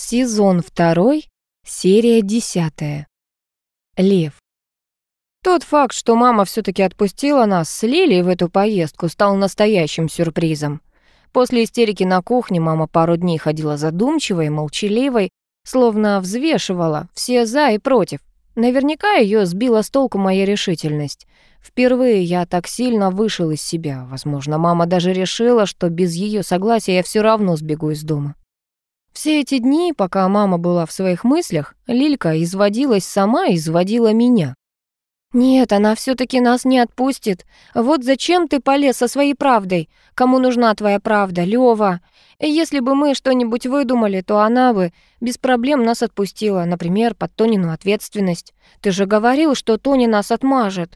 Сезон второй, серия десятая. Лев. Тот факт, что мама все таки отпустила нас с Лилией в эту поездку, стал настоящим сюрпризом. После истерики на кухне мама пару дней ходила задумчивой, молчаливой, словно взвешивала все «за» и «против». Наверняка ее сбила с толку моя решительность. Впервые я так сильно вышел из себя. Возможно, мама даже решила, что без ее согласия я все равно сбегу из дома. Все эти дни, пока мама была в своих мыслях, Лилька изводилась сама и изводила меня. «Нет, она все таки нас не отпустит. Вот зачем ты полез со своей правдой? Кому нужна твоя правда, Лёва? Если бы мы что-нибудь выдумали, то она бы без проблем нас отпустила, например, под Тонину ответственность. Ты же говорил, что Тони нас отмажет».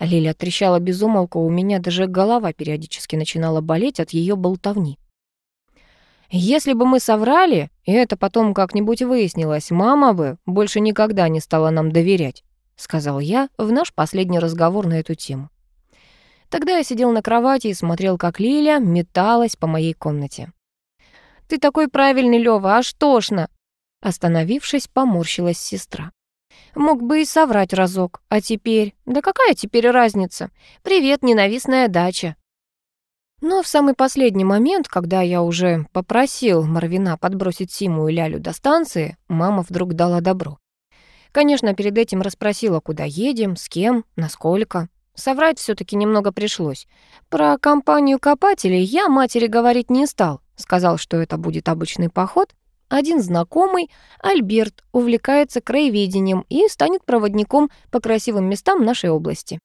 Лиля трещала без умолку, у меня даже голова периодически начинала болеть от ее болтовни. Если бы мы соврали, и это потом как-нибудь выяснилось, мама бы больше никогда не стала нам доверять, сказал я в наш последний разговор на эту тему. Тогда я сидел на кровати и смотрел, как Лиля металась по моей комнате. «Ты такой правильный, Лёва, аж тошно!» Остановившись, поморщилась сестра. «Мог бы и соврать разок, а теперь... Да какая теперь разница? Привет, ненавистная дача!» Но в самый последний момент, когда я уже попросил Марвина подбросить Симу и Лялю до станции, мама вдруг дала добро. Конечно, перед этим расспросила, куда едем, с кем, насколько. Соврать все таки немного пришлось. Про компанию копателей я матери говорить не стал. Сказал, что это будет обычный поход. Один знакомый, Альберт, увлекается краеведением и станет проводником по красивым местам нашей области.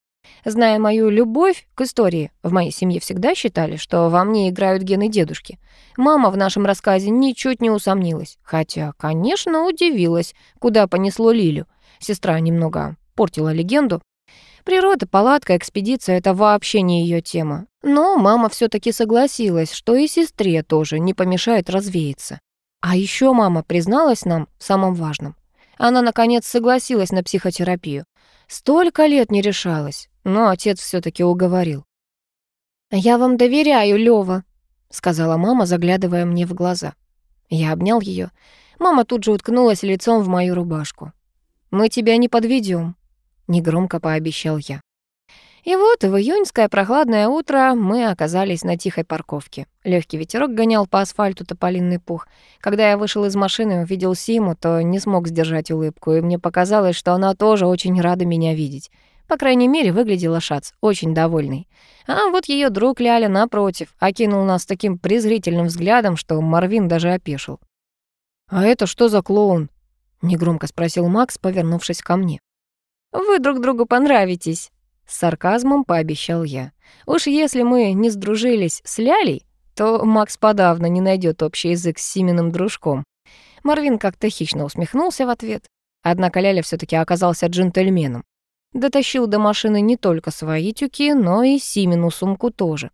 Зная мою любовь к истории, в моей семье всегда считали, что во мне играют гены дедушки. Мама в нашем рассказе ничуть не усомнилась, хотя, конечно, удивилась, куда понесло Лилю. Сестра немного портила легенду. Природа, палатка, экспедиция — это вообще не ее тема. Но мама все таки согласилась, что и сестре тоже не помешает развеяться. А еще мама призналась нам в самом важном. Она, наконец, согласилась на психотерапию. Столько лет не решалась, но отец все таки уговорил. «Я вам доверяю, Лёва», — сказала мама, заглядывая мне в глаза. Я обнял ее. Мама тут же уткнулась лицом в мою рубашку. «Мы тебя не подведем, негромко пообещал я. И вот в июньское прохладное утро мы оказались на тихой парковке. Легкий ветерок гонял по асфальту тополинный пух. Когда я вышел из машины и увидел Симу, то не смог сдержать улыбку, и мне показалось, что она тоже очень рада меня видеть. По крайней мере, выглядела Шац, очень довольный. А вот ее друг Ляля, напротив, окинул нас таким презрительным взглядом, что Марвин даже опешил. «А это что за клоун?» — негромко спросил Макс, повернувшись ко мне. «Вы друг другу понравитесь», с сарказмом пообещал я. Уж если мы не сдружились с Лялей, то Макс подавно не найдет общий язык с Симиным дружком. Марвин как-то хищно усмехнулся в ответ. Однако Ляля все таки оказался джентльменом. Дотащил до машины не только свои тюки, но и Симину сумку тоже.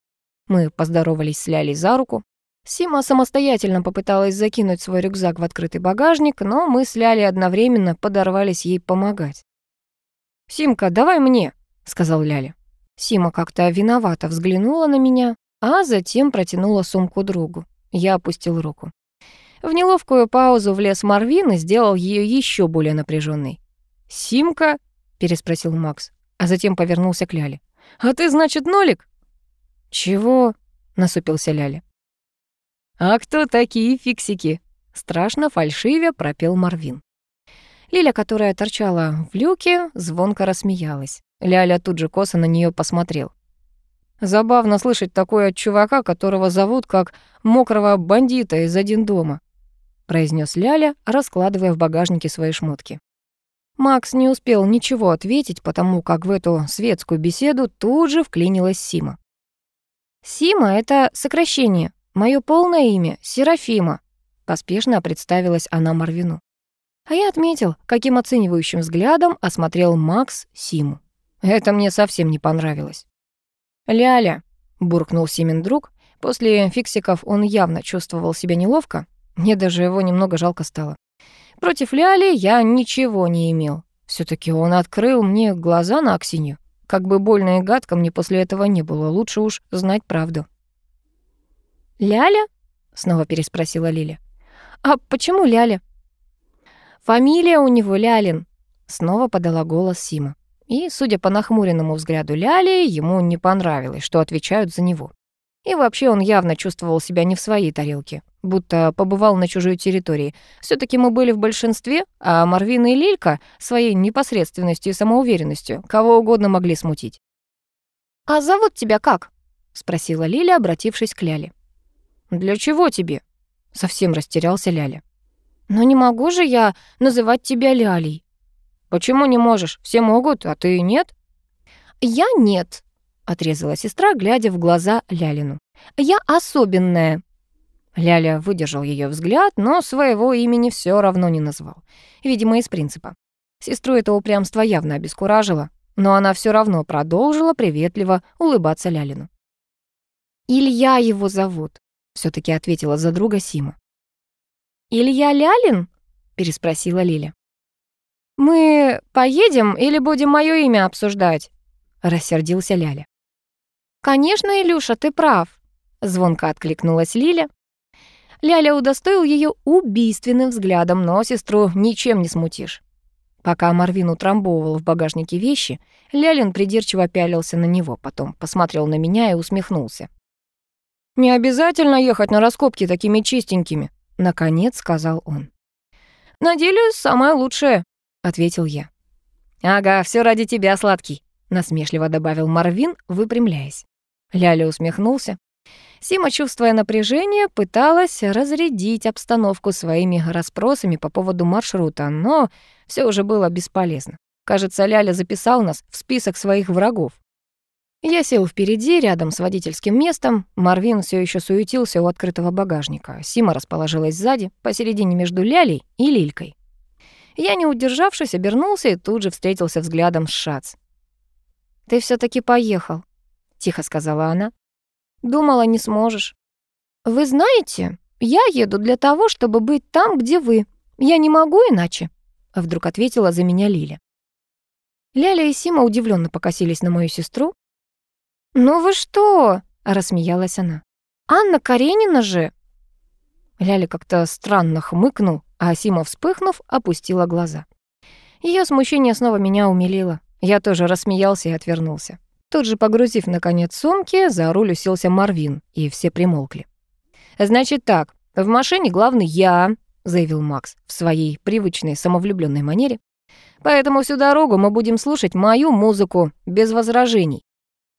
Мы поздоровались с Лялей за руку. Сима самостоятельно попыталась закинуть свой рюкзак в открытый багажник, но мы с Лялей одновременно подорвались ей помогать. «Симка, давай мне!» — сказал Ляля. Сима как-то виновато взглянула на меня, а затем протянула сумку другу. Я опустил руку. В неловкую паузу влез Марвин и сделал ее еще более напряженной. «Симка?» — переспросил Макс, а затем повернулся к Ляле. «А ты, значит, нолик?» «Чего?» — насупился Ляля. «А кто такие фиксики?» — страшно фальшивя пропел Марвин. Лиля, которая торчала в люке, звонко рассмеялась. Ляля тут же косо на нее посмотрел. Забавно слышать такое от чувака, которого зовут как мокрого бандита из один дома, произнес Ляля, раскладывая в багажнике свои шмотки. Макс не успел ничего ответить, потому как в эту светскую беседу тут же вклинилась Сима. «Сима — это сокращение. Мое полное имя — Серафима», — поспешно представилась она Марвину. А я отметил, каким оценивающим взглядом осмотрел Макс Симу. Это мне совсем не понравилось. «Ляля», — буркнул Симин друг, после фиксиков он явно чувствовал себя неловко, мне даже его немного жалко стало. Против Ляли я ничего не имел. все таки он открыл мне глаза на Аксинью. Как бы больно и гадко мне после этого не было, лучше уж знать правду. «Ляля?» — снова переспросила Лиля. «А почему Ляля?» «Фамилия у него Лялин», — снова подала голос Сима. И, судя по нахмуренному взгляду Ляли, ему не понравилось, что отвечают за него. И вообще он явно чувствовал себя не в своей тарелке, будто побывал на чужой территории. все таки мы были в большинстве, а Марвина и Лилька своей непосредственностью и самоуверенностью кого угодно могли смутить. «А зовут тебя как?» — спросила Лиля, обратившись к Ляле. «Для чего тебе?» — совсем растерялся Ляля. «Но не могу же я называть тебя Лялей». «Почему не можешь? Все могут, а ты нет?» «Я нет», — отрезала сестра, глядя в глаза Лялину. «Я особенная». Ляля выдержал ее взгляд, но своего имени все равно не назвал. Видимо, из принципа. Сестру это упрямство явно обескуражило, но она все равно продолжила приветливо улыбаться Лялину. «Илья его зовут», — все таки ответила за друга Сима. «Илья Лялин?» — переспросила Лиля. «Мы поедем или будем мое имя обсуждать?» — рассердился Ляля. «Конечно, Илюша, ты прав», — звонко откликнулась Лиля. Ляля удостоил ее убийственным взглядом, но сестру ничем не смутишь. Пока Марвин утрамбовывал в багажнике вещи, Лялин придирчиво пялился на него, потом посмотрел на меня и усмехнулся. «Не обязательно ехать на раскопки такими чистенькими», — наконец сказал он. «На деле самое лучшее», — ответил я. «Ага, все ради тебя, сладкий», — насмешливо добавил Марвин, выпрямляясь. Ляля усмехнулся. Сима, чувствуя напряжение, пыталась разрядить обстановку своими расспросами по поводу маршрута, но все уже было бесполезно. Кажется, Ляля записал нас в список своих врагов. Я сел впереди, рядом с водительским местом. Марвин все еще суетился у открытого багажника. Сима расположилась сзади, посередине между Лялей и Лилькой. Я, не удержавшись, обернулся и тут же встретился взглядом с Шац. «Ты все таки поехал», тихо сказала она. Думала, не сможешь. Вы знаете, я еду для того, чтобы быть там, где вы. Я не могу иначе, вдруг ответила за меня Лиля. Ляля и Сима удивленно покосились на мою сестру. «Ну вы что?» — рассмеялась она. «Анна Каренина же!» Ляля как-то странно хмыкнул, а Сима, вспыхнув, опустила глаза. Ее смущение снова меня умилило. Я тоже рассмеялся и отвернулся. Тут же, погрузив, наконец, сумки, за руль уселся Марвин, и все примолкли. «Значит так, в машине главный я», — заявил Макс в своей привычной самовлюбленной манере. «Поэтому всю дорогу мы будем слушать мою музыку без возражений».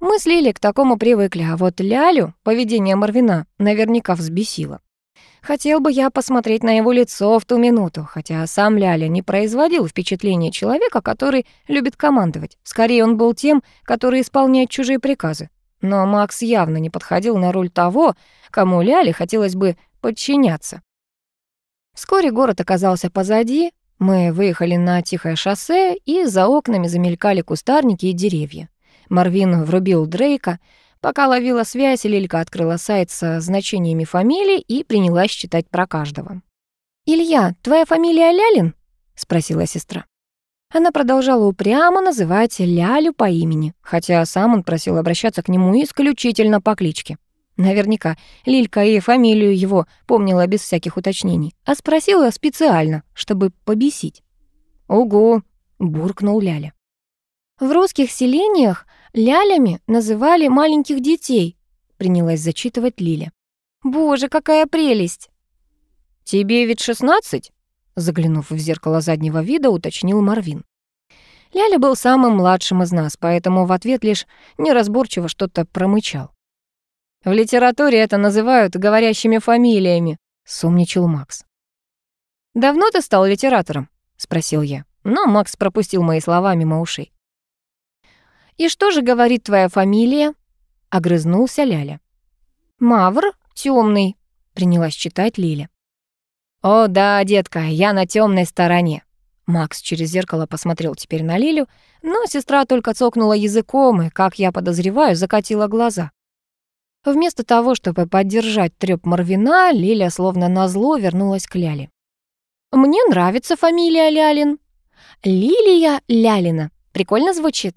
Мы с Лили к такому привыкли, а вот Лялю поведение Марвина наверняка взбесило. Хотел бы я посмотреть на его лицо в ту минуту, хотя сам Ляля не производил впечатления человека, который любит командовать. Скорее, он был тем, который исполняет чужие приказы. Но Макс явно не подходил на роль того, кому Ляле хотелось бы подчиняться. Вскоре город оказался позади, мы выехали на тихое шоссе, и за окнами замелькали кустарники и деревья. Марвин врубил Дрейка — Пока ловила связь, Лилька открыла сайт со значениями фамилий и принялась читать про каждого. «Илья, твоя фамилия Лялин?» — спросила сестра. Она продолжала упрямо называть Лялю по имени, хотя сам он просил обращаться к нему исключительно по кличке. Наверняка Лилька и фамилию его помнила без всяких уточнений, а спросила специально, чтобы побесить. «Ого!» — буркнул Ляля. В русских селениях лялями называли маленьких детей, принялась зачитывать Лиля. Боже, какая прелесть! Тебе ведь шестнадцать? Заглянув в зеркало заднего вида, уточнил Марвин. Ляля был самым младшим из нас, поэтому в ответ лишь неразборчиво что-то промычал. В литературе это называют говорящими фамилиями, сумничал Макс. «Давно ты стал литератором?» — спросил я. Но Макс пропустил мои слова мимо ушей. «И что же говорит твоя фамилия?» — огрызнулся Ляля. «Мавр темный», — принялась читать Лиля. «О да, детка, я на темной стороне». Макс через зеркало посмотрел теперь на Лилю, но сестра только цокнула языком и, как я подозреваю, закатила глаза. Вместо того, чтобы поддержать трёп Марвина, Лиля словно назло вернулась к Ляле. «Мне нравится фамилия Лялин. Лилия Лялина. Прикольно звучит?»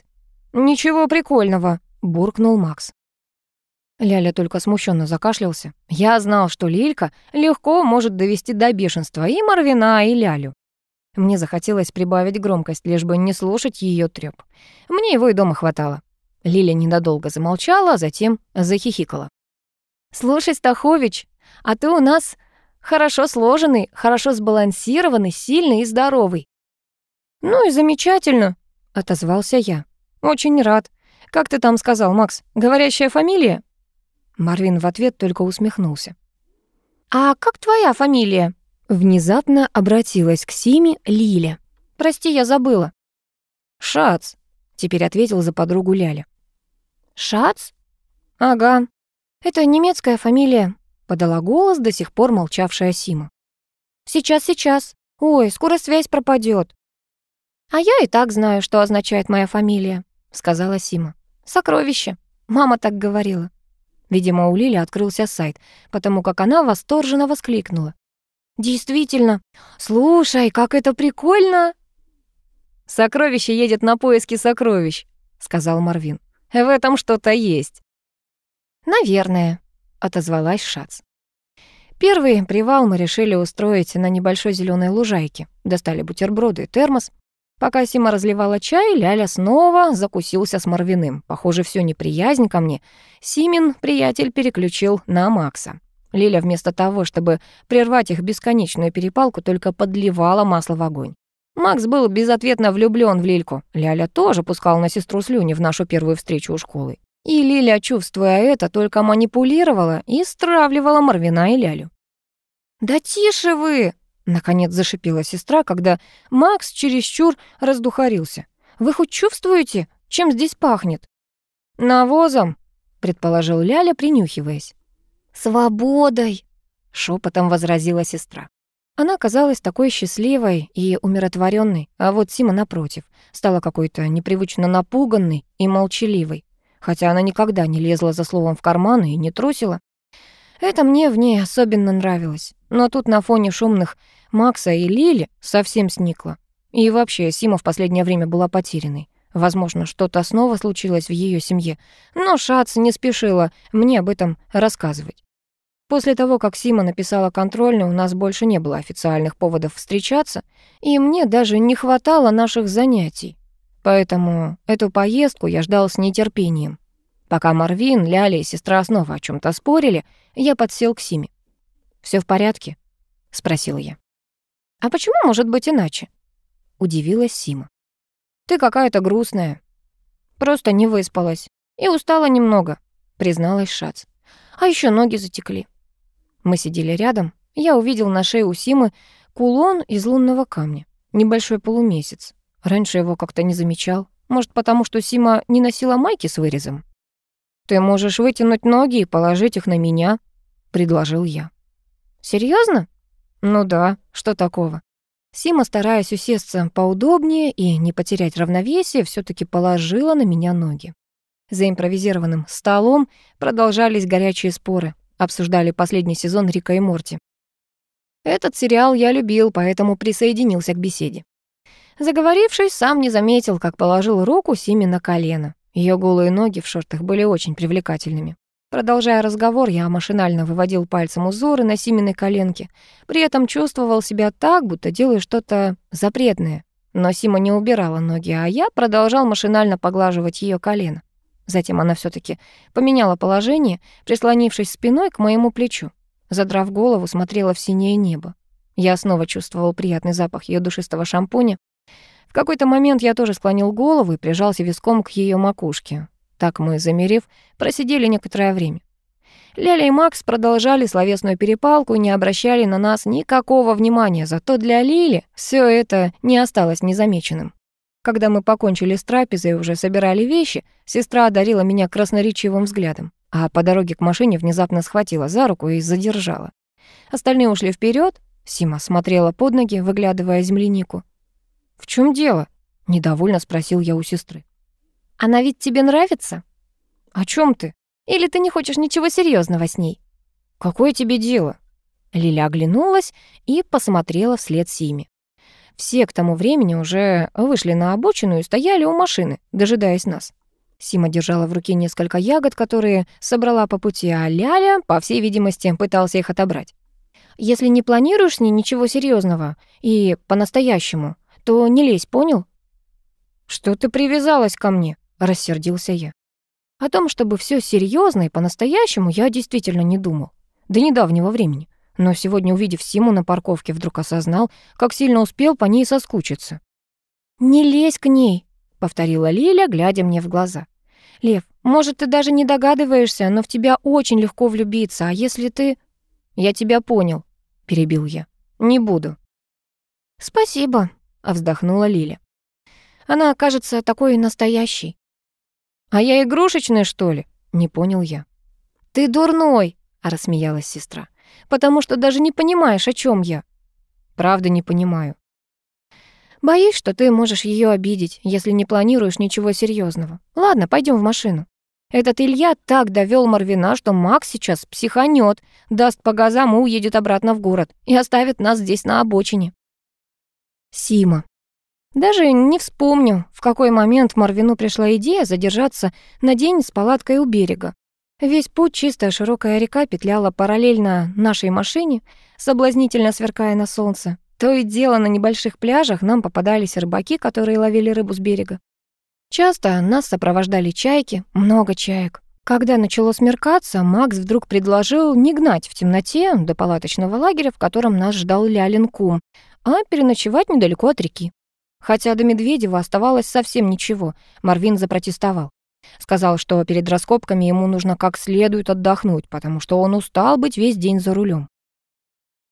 «Ничего прикольного», — буркнул Макс. Ляля только смущенно закашлялся. Я знал, что Лилька легко может довести до бешенства и Марвина, и Лялю. Мне захотелось прибавить громкость, лишь бы не слушать ее трёп. Мне его и дома хватало. Лиля ненадолго замолчала, а затем захихикала. «Слушай, Стахович, а ты у нас хорошо сложенный, хорошо сбалансированный, сильный и здоровый». «Ну и замечательно», — отозвался я. «Очень рад. Как ты там сказал, Макс, говорящая фамилия?» Марвин в ответ только усмехнулся. «А как твоя фамилия?» Внезапно обратилась к Симе Лиля. «Прости, я забыла». «Шац», — теперь ответил за подругу Ляля. «Шац?» «Ага. Это немецкая фамилия», — подала голос до сих пор молчавшая Сима. «Сейчас, сейчас. Ой, скоро связь пропадет. «А я и так знаю, что означает моя фамилия», — сказала Сима. «Сокровище. Мама так говорила». Видимо, у Лили открылся сайт, потому как она восторженно воскликнула. «Действительно! Слушай, как это прикольно!» «Сокровище едет на поиски сокровищ», — сказал Марвин. «В этом что-то есть». «Наверное», — отозвалась Шац. Первый привал мы решили устроить на небольшой зеленой лужайке. Достали бутерброды и термос. Пока Сима разливала чай, Ляля снова закусился с Марвиным. Похоже, всю неприязнь ко мне Симин приятель переключил на Макса. Лиля вместо того, чтобы прервать их бесконечную перепалку, только подливала масло в огонь. Макс был безответно влюблён в Лильку. Ляля тоже пускал на сестру слюни в нашу первую встречу у школы. И Лиля, чувствуя это, только манипулировала и стравливала Марвина и Лялю. «Да тише вы!» Наконец зашипела сестра, когда Макс чересчур раздухарился. «Вы хоть чувствуете, чем здесь пахнет?» «Навозом», — предположил Ляля, принюхиваясь. «Свободой», — шепотом возразила сестра. Она казалась такой счастливой и умиротворенной, а вот Сима, напротив, стала какой-то непривычно напуганной и молчаливой, хотя она никогда не лезла за словом в карман и не трусила. Это мне в ней особенно нравилось. Но тут на фоне шумных Макса и Лили совсем сникла. И вообще, Сима в последнее время была потерянной. Возможно, что-то снова случилось в ее семье, но Шац не спешила мне об этом рассказывать. После того, как Сима написала контрольную, у нас больше не было официальных поводов встречаться, и мне даже не хватало наших занятий. Поэтому эту поездку я ждал с нетерпением. Пока Марвин, Ляля и сестра снова о чем то спорили, я подсел к Симе. Все в порядке?» — спросил я. «А почему может быть иначе?» — удивилась Сима. «Ты какая-то грустная». «Просто не выспалась. И устала немного», — призналась Шац. «А еще ноги затекли». Мы сидели рядом. Я увидел на шее у Симы кулон из лунного камня. Небольшой полумесяц. Раньше его как-то не замечал. Может, потому что Сима не носила майки с вырезом? «Ты можешь вытянуть ноги и положить их на меня», — предложил я. Серьезно? Ну да, что такого? Сима, стараясь усесться поудобнее и не потерять равновесие, все таки положила на меня ноги. За импровизированным столом продолжались горячие споры. Обсуждали последний сезон Рика и Морти. Этот сериал я любил, поэтому присоединился к беседе. Заговорившись, сам не заметил, как положил руку Симе на колено. Ее голые ноги в шортах были очень привлекательными. Продолжая разговор, я машинально выводил пальцем узоры на Симиной коленке. При этом чувствовал себя так, будто делаю что-то запретное. Но Сима не убирала ноги, а я продолжал машинально поглаживать ее колено. Затем она все таки поменяла положение, прислонившись спиной к моему плечу. Задрав голову, смотрела в синее небо. Я снова чувствовал приятный запах ее душистого шампуня. В какой-то момент я тоже склонил голову и прижался виском к ее макушке. Так мы, замерев, просидели некоторое время. Ляля и Макс продолжали словесную перепалку и не обращали на нас никакого внимания, зато для Лили все это не осталось незамеченным. Когда мы покончили с трапезой и уже собирали вещи, сестра одарила меня красноречивым взглядом, а по дороге к машине внезапно схватила за руку и задержала. Остальные ушли вперед. Сима смотрела под ноги, выглядывая землянику. «В чем дело?» — недовольно спросил я у сестры. Она ведь тебе нравится? О чем ты? Или ты не хочешь ничего серьезного с ней? Какое тебе дело? Лиля оглянулась и посмотрела вслед Симе. Все к тому времени уже вышли на обочину и стояли у машины, дожидаясь нас. Сима держала в руке несколько ягод, которые собрала по пути, а Ляля, по всей видимости, пытался их отобрать. «Если не планируешь с ней ничего серьезного и по-настоящему, то не лезь, понял?» «Что ты привязалась ко мне?» — рассердился я. О том, чтобы все серьезно и по-настоящему, я действительно не думал. До недавнего времени. Но сегодня, увидев Симу на парковке, вдруг осознал, как сильно успел по ней соскучиться. «Не лезь к ней», — повторила Лиля, глядя мне в глаза. «Лев, может, ты даже не догадываешься, но в тебя очень легко влюбиться, а если ты...» «Я тебя понял», — перебил я. «Не буду». «Спасибо», — вздохнула Лиля. «Она кажется такой настоящей». «А я игрушечная, что ли?» — не понял я. «Ты дурной», — рассмеялась сестра, «потому что даже не понимаешь, о чем я». «Правда не понимаю». Боюсь, что ты можешь ее обидеть, если не планируешь ничего серьезного. Ладно, пойдем в машину. Этот Илья так довел Марвина, что Макс сейчас психанет, даст по газам и уедет обратно в город и оставит нас здесь на обочине. Сима. Даже не вспомню, в какой момент Марвину пришла идея задержаться на день с палаткой у берега. Весь путь чистая широкая река петляла параллельно нашей машине, соблазнительно сверкая на солнце. То и дело на небольших пляжах нам попадались рыбаки, которые ловили рыбу с берега. Часто нас сопровождали чайки, много чаек. Когда начало смеркаться, Макс вдруг предложил не гнать в темноте до палаточного лагеря, в котором нас ждал Лялин кум, а переночевать недалеко от реки. Хотя до Медведева оставалось совсем ничего, Марвин запротестовал. Сказал, что перед раскопками ему нужно как следует отдохнуть, потому что он устал быть весь день за рулем.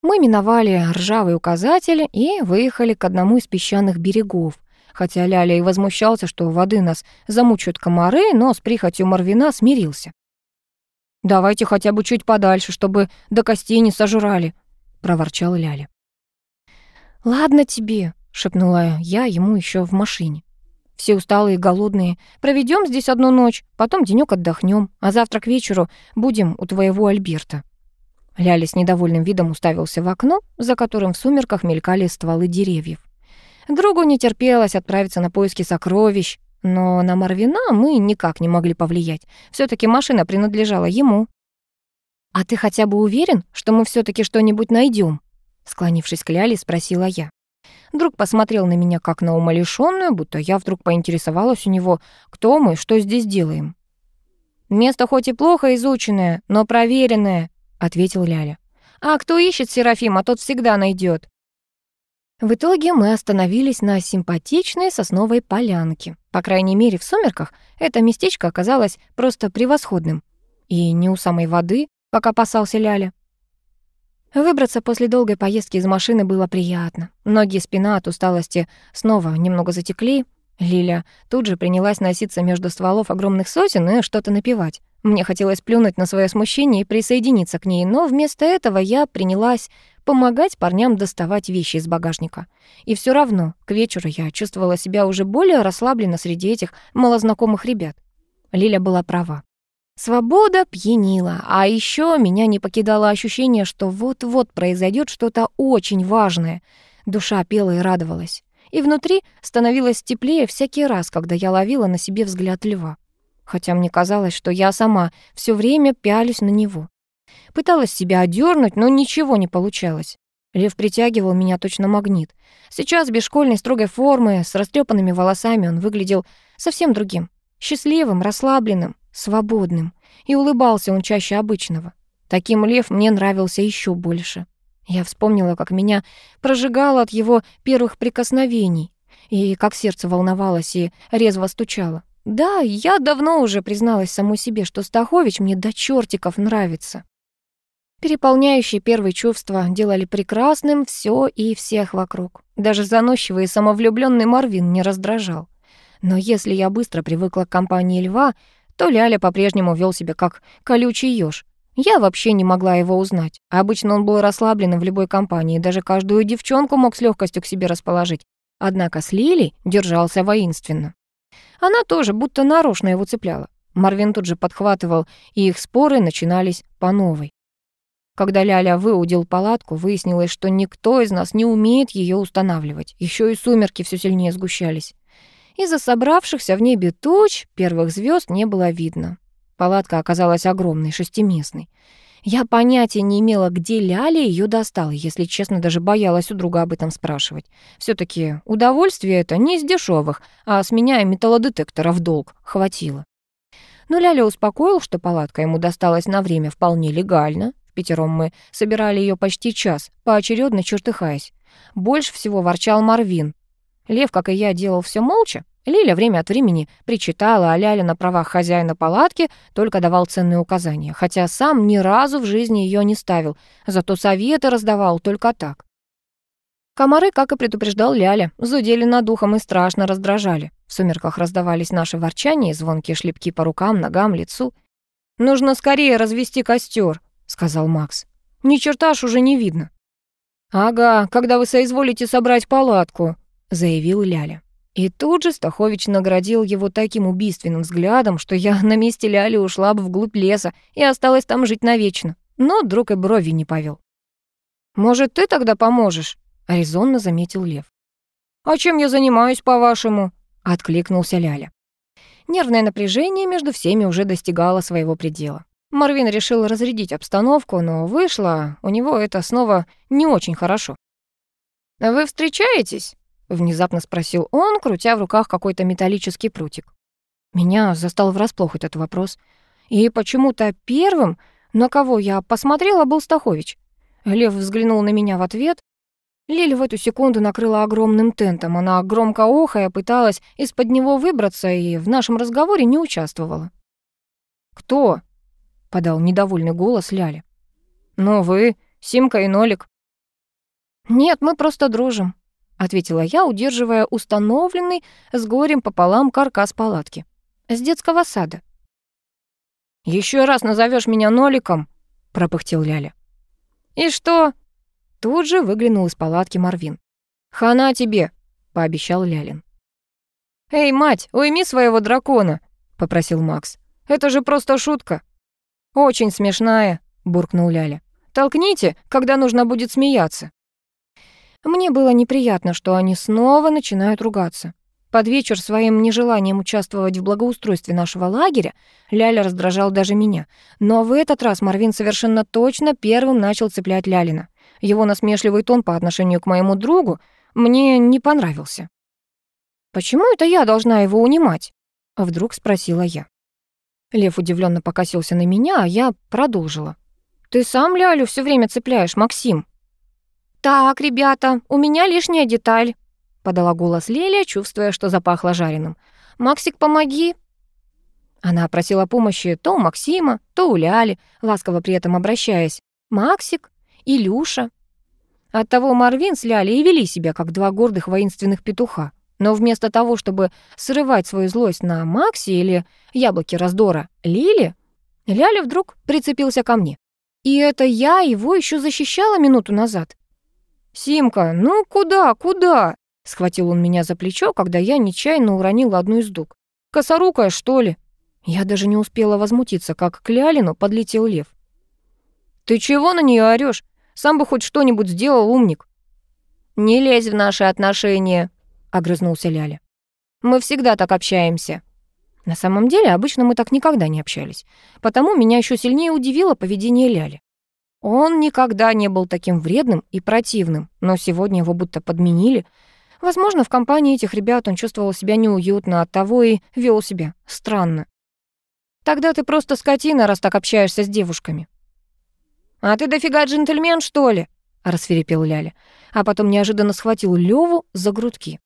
Мы миновали ржавый указатель и выехали к одному из песчаных берегов. Хотя Ляля и возмущался, что воды нас замучают комары, но с прихотью Марвина смирился. «Давайте хотя бы чуть подальше, чтобы до костей не сожрали», — проворчал Ляля. «Ладно тебе», — шепнула я ему еще в машине. «Все усталые и голодные. Проведем здесь одну ночь, потом денек отдохнем, а завтра к вечеру будем у твоего Альберта». Ляля с недовольным видом уставился в окно, за которым в сумерках мелькали стволы деревьев. Другу не терпелось отправиться на поиски сокровищ, но на Марвина мы никак не могли повлиять. все таки машина принадлежала ему. «А ты хотя бы уверен, что мы все таки что-нибудь найдем? Склонившись к Ляле, спросила я. Друг посмотрел на меня как на умалишённую, будто я вдруг поинтересовалась у него, кто мы, что здесь делаем. «Место хоть и плохо изученное, но проверенное», — ответил Ляля. «А кто ищет Серафима, тот всегда найдет. В итоге мы остановились на симпатичной сосновой полянке. По крайней мере, в сумерках это местечко оказалось просто превосходным. И не у самой воды, как опасался Ляля. Выбраться после долгой поездки из машины было приятно. Ноги и спина от усталости снова немного затекли. Лиля тут же принялась носиться между стволов огромных сосен и что-то напевать. Мне хотелось плюнуть на свое смущение и присоединиться к ней, но вместо этого я принялась помогать парням доставать вещи из багажника. И все равно к вечеру я чувствовала себя уже более расслабленно среди этих малознакомых ребят. Лиля была права. Свобода пьянила, а еще меня не покидало ощущение, что вот-вот произойдет что-то очень важное. Душа пела и радовалась. И внутри становилось теплее всякий раз, когда я ловила на себе взгляд льва хотя мне казалось, что я сама все время пялюсь на него. Пыталась себя одернуть, но ничего не получалось. Лев притягивал меня точно магнит. Сейчас без школьной строгой формы, с растрепанными волосами он выглядел совсем другим. Счастливым, расслабленным, свободным. И улыбался он чаще обычного. Таким лев мне нравился еще больше. Я вспомнила, как меня прожигало от его первых прикосновений, и как сердце волновалось и резво стучало. Да, я давно уже призналась самой себе, что Стахович мне до чертиков нравится. Переполняющие первые чувства делали прекрасным все и всех вокруг. Даже заносчивый и самовлюбленный Марвин не раздражал. Но если я быстро привыкла к компании льва, то Ляля по-прежнему вел себя как колючий ёж. Я вообще не могла его узнать. Обычно он был расслаблен в любой компании, даже каждую девчонку мог с легкостью к себе расположить. Однако с Лилей держался воинственно. Она тоже будто нарочно его цепляла. Марвин тут же подхватывал, и их споры начинались по новой. Когда Ляля выудил палатку, выяснилось, что никто из нас не умеет ее устанавливать. Еще и сумерки все сильнее сгущались. Из-за собравшихся в небе туч первых звезд не было видно. Палатка оказалась огромной, шестиместной. Я понятия не имела, где Ляля ее достала, если честно, даже боялась у друга об этом спрашивать. все таки удовольствие это не из дешевых, а с меня металлодетектора в долг хватило. Но Ляля успокоил, что палатка ему досталась на время вполне легально. В пятером мы собирали ее почти час, поочередно чертыхаясь. Больше всего ворчал Марвин. Лев, как и я, делал все молча, Лиля время от времени причитала, а Ляля на правах хозяина палатки только давал ценные указания, хотя сам ни разу в жизни ее не ставил, зато советы раздавал только так. Комары, как и предупреждал Ляля, зудели над ухом и страшно раздражали. В сумерках раздавались наши ворчания и звонкие шлепки по рукам, ногам, лицу. «Нужно скорее развести костер, сказал Макс. «Ни черта ж уже не видно». «Ага, когда вы соизволите собрать палатку», — заявил Ляля. И тут же Стахович наградил его таким убийственным взглядом, что я на месте Ляли ушла бы вглубь леса и осталась там жить навечно. Но друг и брови не повел. «Может, ты тогда поможешь?» — резонно заметил Лев. «А чем я занимаюсь, по-вашему?» — откликнулся Ляля. Нервное напряжение между всеми уже достигало своего предела. Марвин решил разрядить обстановку, но вышло у него это снова не очень хорошо. «Вы встречаетесь?» Внезапно спросил он, крутя в руках какой-то металлический прутик. Меня застал врасплох этот вопрос. И почему-то первым, на кого я посмотрела, был Стахович. Лев взглянул на меня в ответ. Лиль в эту секунду накрыла огромным тентом. Она громко охая пыталась из-под него выбраться и в нашем разговоре не участвовала. «Кто?» — подал недовольный голос Ляли. «Ну вы, Симка и Нолик». «Нет, мы просто дружим», — ответила я, удерживая установленный с горем пополам каркас палатки. «С детского сада». Еще раз назовешь меня ноликом», — пропыхтел Ляля. «И что?» Тут же выглянул из палатки Марвин. «Хана тебе», — пообещал Лялин. «Эй, мать, уйми своего дракона», — попросил Макс. «Это же просто шутка». «Очень смешная», — буркнул Ляля. «Толкните, когда нужно будет смеяться». Мне было неприятно, что они снова начинают ругаться. Под вечер своим нежеланием участвовать в благоустройстве нашего лагеря Ляля раздражал даже меня. Но в этот раз Марвин совершенно точно первым начал цеплять Лялина. Его насмешливый тон по отношению к моему другу мне не понравился. «Почему это я должна его унимать?» — вдруг спросила я. Лев удивленно покосился на меня, а я продолжила. «Ты сам Лялю все время цепляешь, Максим». «Так, ребята, у меня лишняя деталь», — подала голос Лелия, чувствуя, что запахло жареным. «Максик, помоги». Она просила помощи то у Максима, то у Ляли, ласково при этом обращаясь. «Максик, Илюша». Оттого Марвин с Лялей и вели себя, как два гордых воинственных петуха. Но вместо того, чтобы срывать свою злость на Макси или яблоки раздора Лили, Ляля вдруг прицепился ко мне. И это я его еще защищала минуту назад. «Симка, ну куда, куда?» Схватил он меня за плечо, когда я нечаянно уронила одну из дуг. «Косорукая, что ли?» Я даже не успела возмутиться, как к Лялину подлетел лев. «Ты чего на нее орёшь? Сам бы хоть что-нибудь сделал, умник». «Не лезь в наши отношения», — огрызнулся Ляля. «Мы всегда так общаемся». На самом деле, обычно мы так никогда не общались. Потому меня еще сильнее удивило поведение Ляли. Он никогда не был таким вредным и противным, но сегодня его будто подменили. Возможно, в компании этих ребят он чувствовал себя неуютно, оттого и вел себя странно. Тогда ты просто скотина, раз так общаешься с девушками. «А ты дофига джентльмен, что ли?» — рассверепел Ляля, а потом неожиданно схватил Леву за грудки.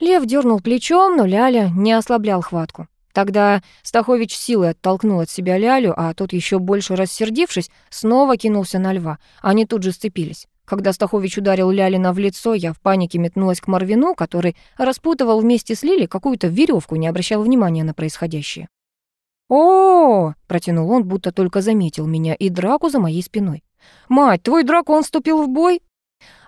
Лев дернул плечом, но Ляля не ослаблял хватку. Тогда Стахович силой оттолкнул от себя Лялю, а тот, еще больше рассердившись, снова кинулся на льва. Они тут же сцепились. Когда Стахович ударил Лялина в лицо, я в панике метнулась к Марвину, который распутывал вместе с Лили какую-то веревку, не обращал внимания на происходящее. «О!», протянул он, будто только заметил меня и драку за моей спиной. «Мать, твой дракон вступил в бой?»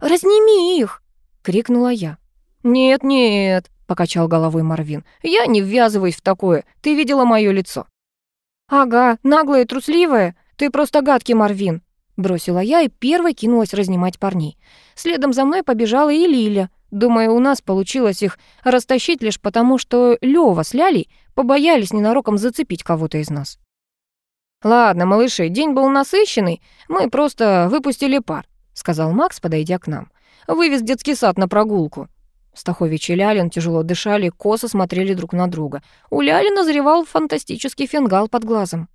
«Разними их!» — крикнула я. «Нет-нет», покачал головой Марвин. «Я не ввязываюсь в такое. Ты видела моё лицо». «Ага, наглая, трусливая. Ты просто гадкий, Марвин», Бросила я и первой кинулась разнимать парней. Следом за мной побежала и Лиля. Думаю, у нас получилось их растащить лишь потому, что Лёва с Лялей побоялись ненароком зацепить кого-то из нас. «Ладно, малыши, день был насыщенный, мы просто выпустили пар», — сказал Макс, подойдя к нам. «Вывез детский сад на прогулку». Стахович и Лялин тяжело дышали, косо смотрели друг на друга. У Ляли назревал фантастический фингал под глазом.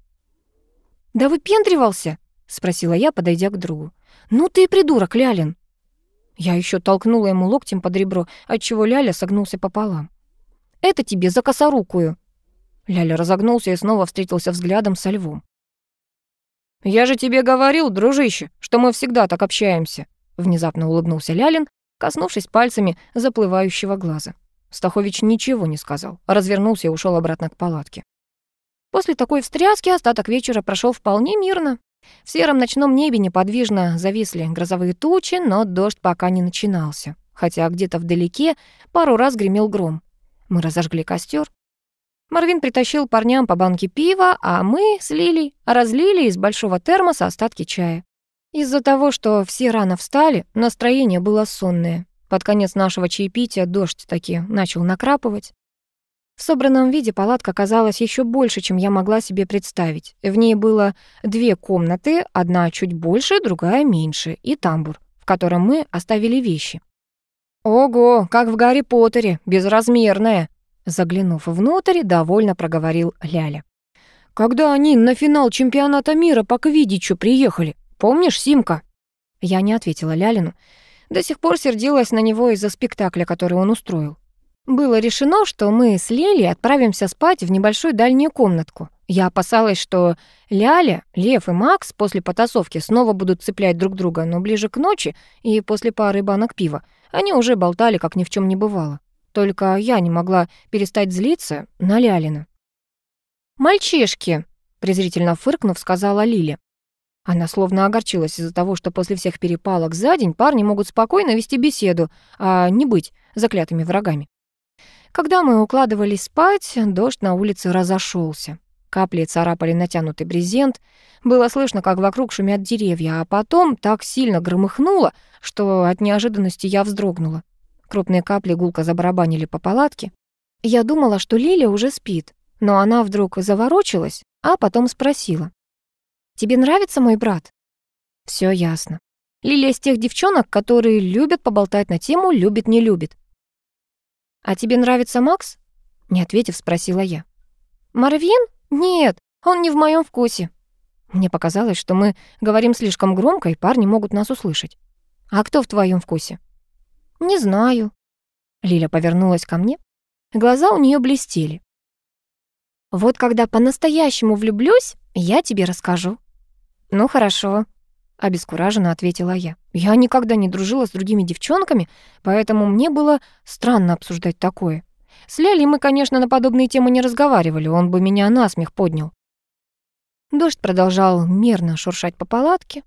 «Да выпендривался?» — спросила я, подойдя к другу. «Ну ты придурок, Лялин!» Я еще толкнула ему локтем под ребро, отчего Ляля согнулся пополам. «Это тебе за косорукую!» Ляля разогнулся и снова встретился взглядом со львом. «Я же тебе говорил, дружище, что мы всегда так общаемся», внезапно улыбнулся Лялин, коснувшись пальцами заплывающего глаза. Стахович ничего не сказал, развернулся и ушел обратно к палатке. После такой встряски остаток вечера прошел вполне мирно. В сером ночном небе неподвижно зависли грозовые тучи, но дождь пока не начинался, хотя где-то вдалеке пару раз гремел гром. Мы разожгли костер, Марвин притащил парням по банке пива, а мы с Лилей разлили из большого термоса остатки чая. Из-за того, что все рано встали, настроение было сонное. Под конец нашего чаепития дождь таки начал накрапывать. В собранном виде палатка казалась еще больше, чем я могла себе представить. В ней было две комнаты, одна чуть больше, другая меньше, и тамбур, в котором мы оставили вещи. «Ого, как в Гарри Поттере, безразмерная!» Заглянув внутрь, довольно проговорил Ляля. «Когда они на финал чемпионата мира по квиддичу приехали? Помнишь, Симка?» Я не ответила Лялину. До сих пор сердилась на него из-за спектакля, который он устроил. Было решено, что мы с Лелей отправимся спать в небольшую дальнюю комнатку. Я опасалась, что Ляля, Лев и Макс после потасовки снова будут цеплять друг друга, но ближе к ночи и после пары банок пива они уже болтали, как ни в чем не бывало. Только я не могла перестать злиться на Лялина. «Мальчишки!» — презрительно фыркнув, сказала Лиля. Она словно огорчилась из-за того, что после всех перепалок за день парни могут спокойно вести беседу, а не быть заклятыми врагами. Когда мы укладывались спать, дождь на улице разошелся. Капли царапали натянутый брезент. Было слышно, как вокруг шумят деревья, а потом так сильно громыхнуло, что от неожиданности я вздрогнула. Крупные капли гулко забарабанили по палатке. Я думала, что Лиля уже спит, но она вдруг заворочилась, а потом спросила. «Тебе нравится мой брат?» Все ясно. Лилия из тех девчонок, которые любят поболтать на тему «любит-не любит». «А тебе нравится Макс?» Не ответив, спросила я. «Марвин? Нет, он не в моем вкусе». Мне показалось, что мы говорим слишком громко, и парни могут нас услышать. «А кто в твоем вкусе?» «Не знаю». Лиля повернулась ко мне. Глаза у нее блестели. «Вот когда по-настоящему влюблюсь, я тебе расскажу». «Ну, хорошо», — обескураженно ответила я. «Я никогда не дружила с другими девчонками, поэтому мне было странно обсуждать такое. С Лялей мы, конечно, на подобные темы не разговаривали, он бы меня на смех поднял». Дождь продолжал мерно шуршать по палатке.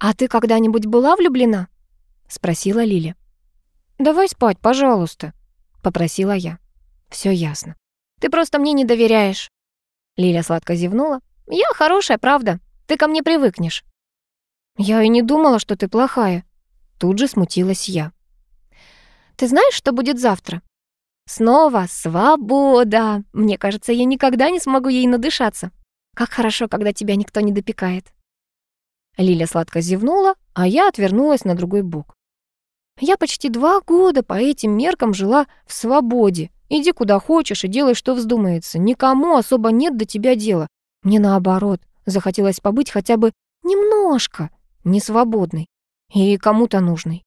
«А ты когда-нибудь была влюблена?» — спросила Лиля. «Давай спать, пожалуйста», — попросила я. Все ясно. Ты просто мне не доверяешь». Лиля сладко зевнула. «Я хорошая, правда. Ты ко мне привыкнешь». «Я и не думала, что ты плохая». Тут же смутилась я. «Ты знаешь, что будет завтра?» «Снова свобода! Мне кажется, я никогда не смогу ей надышаться. Как хорошо, когда тебя никто не допекает». Лиля сладко зевнула, а я отвернулась на другой бок. Я почти два года по этим меркам жила в свободе. Иди куда хочешь и делай, что вздумается. Никому особо нет до тебя дела. Мне наоборот, захотелось побыть хотя бы немножко несвободной и кому-то нужной.